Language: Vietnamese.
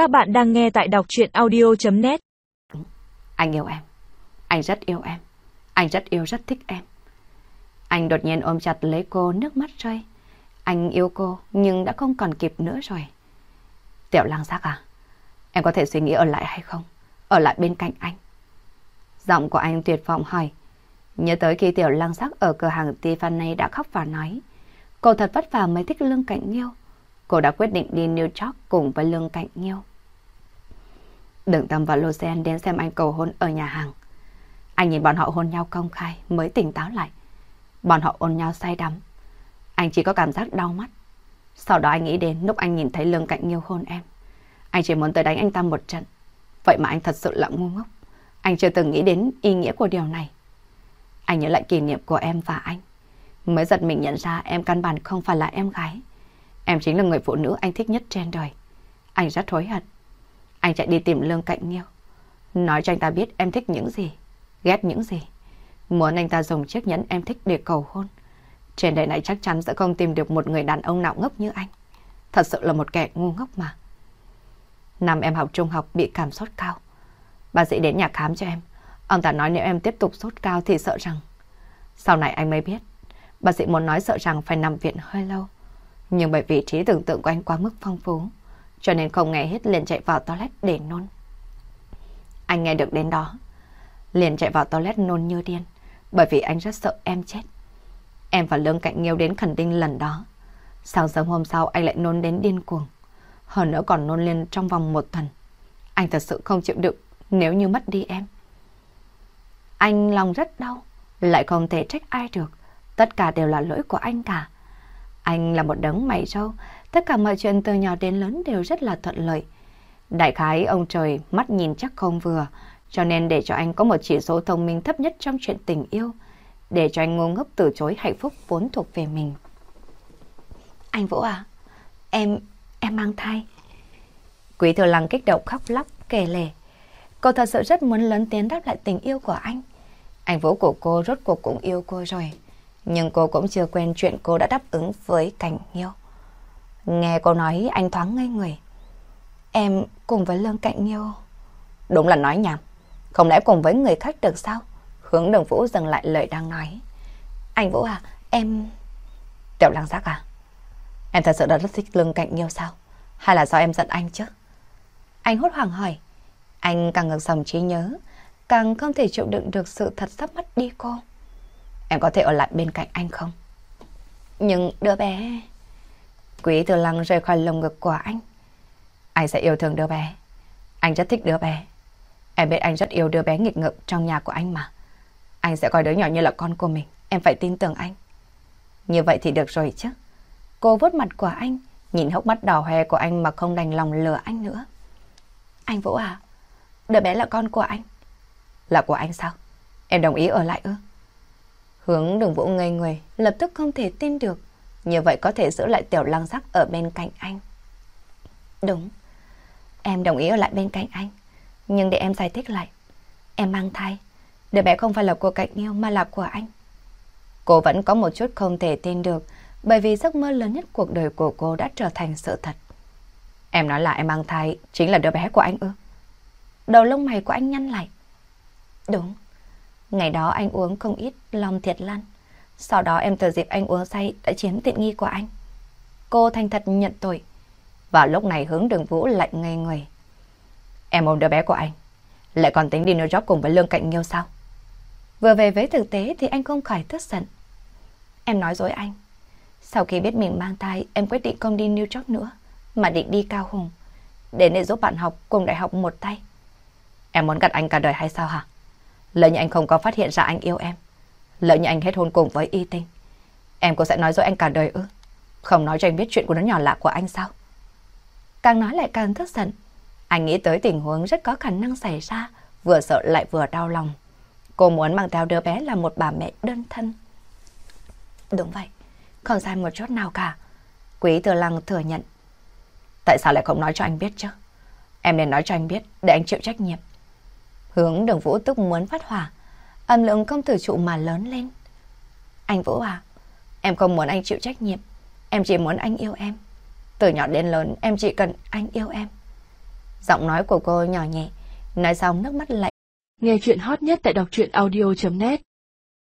Các bạn đang nghe tại đọc chuyện audio.net Anh yêu em. Anh rất yêu em. Anh rất yêu, rất thích em. Anh đột nhiên ôm chặt lấy cô, nước mắt rơi. Anh yêu cô, nhưng đã không còn kịp nữa rồi. Tiểu lang giác à? Em có thể suy nghĩ ở lại hay không? Ở lại bên cạnh anh. Giọng của anh tuyệt vọng hỏi. Nhớ tới khi tiểu lang giác ở cửa hàng Tiffany đã khóc và nói. Cô thật vất vả mới thích Lương Cạnh Nghiêu. Cô đã quyết định đi New York cùng với Lương Cạnh Nghiêu. Đường Tâm và Lucien đến xem anh cầu hôn ở nhà hàng. Anh nhìn bọn họ hôn nhau công khai, mới tỉnh táo lại. Bọn họ ôn nhau say đắm. Anh chỉ có cảm giác đau mắt. Sau đó anh nghĩ đến lúc anh nhìn thấy Lương Cạnh Nghiêu hôn em. Anh chỉ muốn tới đánh anh ta một trận. Vậy mà anh thật sự là ngu ngốc. Anh chưa từng nghĩ đến ý nghĩa của điều này. Anh nhớ lại kỷ niệm của em và anh. Mới giật mình nhận ra em căn bản không phải là em gái. Em chính là người phụ nữ anh thích nhất trên đời. Anh rất hối hận. Anh chạy đi tìm Lương Cạnh Nghiêu. Nói cho anh ta biết em thích những gì, ghét những gì. Muốn anh ta dùng chiếc nhẫn em thích để cầu hôn. Trên đời này chắc chắn sẽ không tìm được một người đàn ông nào ngốc như anh. Thật sự là một kẻ ngu ngốc mà. Năm em học trung học bị cảm sốt cao. Bác sĩ đến nhà khám cho em. Ông ta nói nếu em tiếp tục sốt cao thì sợ rằng... Sau này anh mới biết. Bác sĩ muốn nói sợ rằng phải nằm viện hơi lâu. Nhưng bởi vì trí tưởng tượng của anh quá mức phong phú, cho nên không nghe hết liền chạy vào toilet để nôn. Anh nghe được đến đó, liền chạy vào toilet nôn như điên, bởi vì anh rất sợ em chết. Em và Lương Cạnh Nghiêu đến khẩn đinh lần đó. Sáng sớm hôm sau anh lại nôn đến điên cuồng. Hơn nữa còn nôn lên trong vòng một tuần. Anh thật sự không chịu được nếu như mất đi em. Anh lòng rất đau, lại không thể trách ai được. Tất cả đều là lỗi của anh cả. Anh là một đấng mày râu, tất cả mọi chuyện từ nhỏ đến lớn đều rất là thuận lợi. Đại khái ông trời mắt nhìn chắc không vừa, cho nên để cho anh có một chỉ số thông minh thấp nhất trong chuyện tình yêu, để cho anh ngu ngốc từ chối hạnh phúc vốn thuộc về mình. Anh Vũ à, em, em mang thai. Quý thừa lăng kích động khóc lóc, kể lể. Cô thật sự rất muốn lớn tiếng đáp lại tình yêu của anh. Anh Vũ của cô rốt cuộc cũng yêu cô rồi. Nhưng cô cũng chưa quen chuyện cô đã đáp ứng với Cảnh Nghiêu. Nghe cô nói anh thoáng ngây người. Em cùng với Lương Cạnh Nghiêu. Đúng là nói nhảm. Không lẽ cùng với người khác được sao? Hướng đường Vũ dừng lại lời đang nói. Anh Vũ à, em... Tiểu lăng giác à? Em thật sự đã rất thích Lương Cạnh Nghiêu sao? Hay là do em giận anh chứ? Anh hốt hoảng hỏi. Anh càng ngược dòng trí nhớ, càng không thể chịu đựng được sự thật sắp mất đi cô. Em có thể ở lại bên cạnh anh không? Nhưng đứa bé... Quý từ lăng rời khỏi lồng ngực của anh. Anh sẽ yêu thương đứa bé. Anh rất thích đứa bé. Em biết anh rất yêu đứa bé nghịch ngợm trong nhà của anh mà. Anh sẽ coi đứa nhỏ như là con của mình. Em phải tin tưởng anh. Như vậy thì được rồi chứ. Cô vuốt mặt của anh, nhìn hốc mắt đỏ hoe của anh mà không đành lòng lừa anh nữa. Anh Vũ à, đứa bé là con của anh. Là của anh sao? Em đồng ý ở lại ư? Hướng đường vũ ngây người, lập tức không thể tin được. Như vậy có thể giữ lại tiểu lăng sắc ở bên cạnh anh. Đúng, em đồng ý ở lại bên cạnh anh. Nhưng để em giải thích lại, em mang thai. Đứa bé không phải là của cạnh yêu mà là của anh. Cô vẫn có một chút không thể tin được bởi vì giấc mơ lớn nhất cuộc đời của cô đã trở thành sự thật. Em nói là em mang thai chính là đứa bé của anh ư? Đầu lông mày của anh nhăn lại. Đúng. Ngày đó anh uống không ít lòng thiệt lan. Sau đó em thừa dịp anh uống say đã chiếm tiện nghi của anh. Cô thành thật nhận tội. Và lúc này hướng đường vũ lạnh ngây người. Em ôm đứa bé của anh. Lại còn tính đi New York cùng với Lương Cạnh Nghiêu sao? Vừa về với thực tế thì anh không khỏi tức giận. Em nói dối anh. Sau khi biết mình mang thai, em quyết định không đi New York nữa, mà định đi Cao Hùng. Để để giúp bạn học cùng đại học một tay. Em muốn gặp anh cả đời hay sao hả? Lỡ như anh không có phát hiện ra anh yêu em. Lỡ như anh hết hôn cùng với y tinh. Em có sẽ nói dối anh cả đời ư? Không nói cho anh biết chuyện của nó nhỏ lạ của anh sao? Càng nói lại càng tức giận. Anh nghĩ tới tình huống rất có khả năng xảy ra, vừa sợ lại vừa đau lòng. Cô muốn mang theo đứa bé là một bà mẹ đơn thân. Đúng vậy, không sai một chút nào cả. Quý Thừa Lăng thừa nhận. Tại sao lại không nói cho anh biết chứ? Em nên nói cho anh biết để anh chịu trách nhiệm. Hướng đường Vũ tức muốn phát hỏa. Âm lượng không tự trụ mà lớn lên. Anh Vũ à, em không muốn anh chịu trách nhiệm. Em chỉ muốn anh yêu em. Từ nhỏ đến lớn em chỉ cần anh yêu em. Giọng nói của cô nhỏ nhẹ, nói xong nước mắt lạnh. Nghe chuyện hot nhất tại đọc truyện audio.net